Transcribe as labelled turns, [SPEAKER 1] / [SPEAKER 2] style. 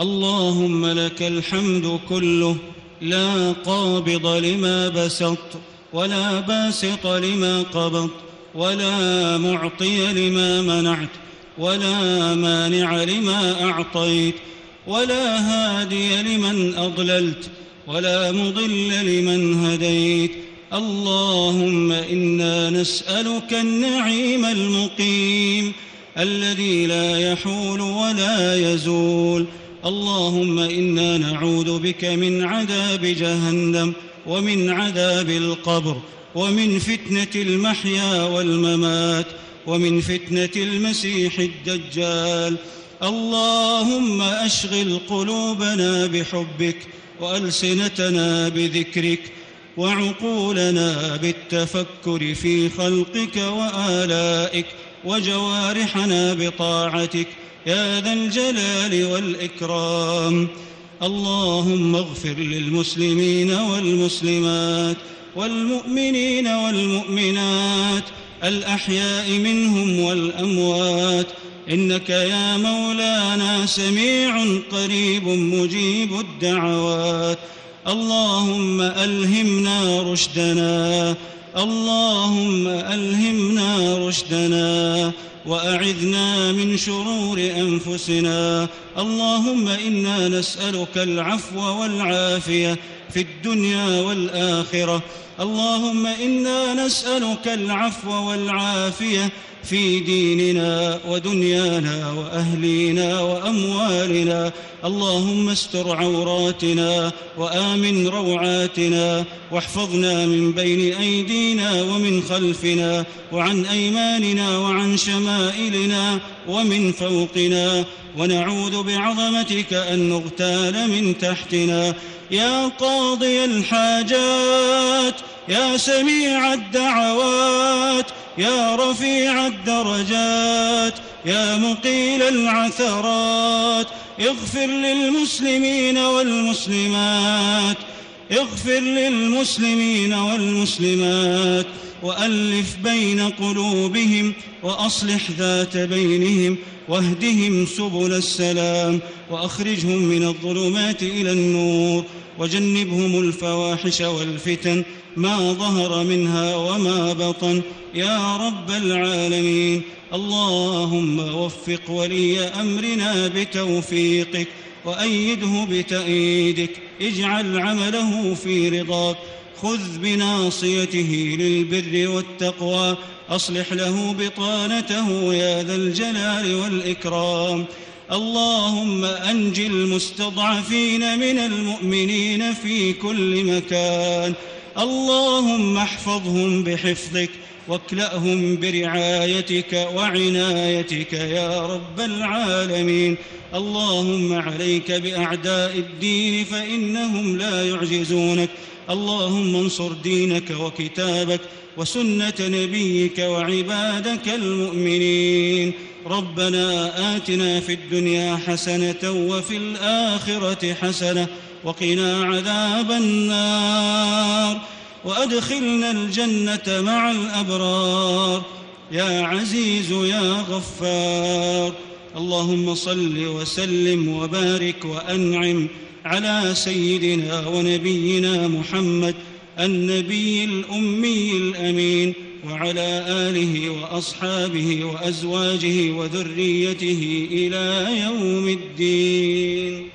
[SPEAKER 1] اللهم لك الحمد كله لا قابض لما بسط ولا باسط لما قبض ولا معطي لما منعت ولا مانع لما أعطيت ولا هادي لمن أضللت ولا مضل لمن هديت. اللهم إنا نسألك النعيم المقيم الذي لا يحول ولا يزول. اللهم إنا نعوذ بك من عذاب جهنم ومن عذاب القبر ومن فتنة المحيا والممات ومن فتنة المسيح الدجال. اللهم أشغل قلوبنا بحبك وألسنتنا بذكرك وعقولنا بالتفكر في خلقك وآلائك وجوارحنا بطاعتك يا ذا الجلال والإكرام. اللهم اغفر للمسلمين والمسلمات والمؤمنين والمؤمنات الأحياء منهم والأموات. إنك يا مولانا سميع قريب مجيب الدعوات. اللهم ألهمنا رشدنا. اللهم ألهمنا رشدنا. وأعذنا من شرور أنفسنا. اللهم إنا نسألك العفو والعافية. في الدنيا والآخرة. اللهم إنا نسألك العفو والعافية في ديننا ودنيانا وأهلينا وأموالنا. اللهم استر عوراتنا وآمن روعاتنا واحفظنا من بين أيدينا ومن خلفنا وعن أيماننا وعن شمائلنا ومن فوقنا. ونعوذ بعظمتك أن نغتال من تحتنا. يا قاضي الحاجات يا سميع الدعوات يا رفيع الدرجات يا مقيل العثرات. اغفر للمسلمين والمسلمات اغفر للمسلمين والمسلمات. وألف بين قلوبهم وأصلح ذات بينهم واهدهم سبل السلام وأخرجهم من الظلمات إلى النور وجنبهم الفواحش والفتن ما ظهر منها وما بطن يا رب العالمين اللهم وفق ولي أمرنا بتوفيقك وأيده بتأييدك اجعل عمله في رضاك خذ بناصيته للبر والتقوى أصلح له بطانته يا ذا الجلال والإكرام. اللهم انج المستضعفين من المؤمنين في كل مكان. اللهم احفظهم بحفظك واكلأهم برعايتك وعنايتك يا رب العالمين. اللهم عليك بأعداء الدين فإنهم لا يعجزونك. اللهم انصر دينك وكتابك وسنة نبيك وعبادك المؤمنين. ربنا آتنا في الدنيا حسنة وفي الآخرة حسنة وقنا عذاب النار. وأدخلنا الجنة مع الأبرار. يا عزيز يا غفار اللهم صل وسلم وبارك وأنعم على سيدنا ونبينا محمد النبي الأمي الأمين وعلى آله وأصحابه وأزواجه وذريته إلى يوم الدين.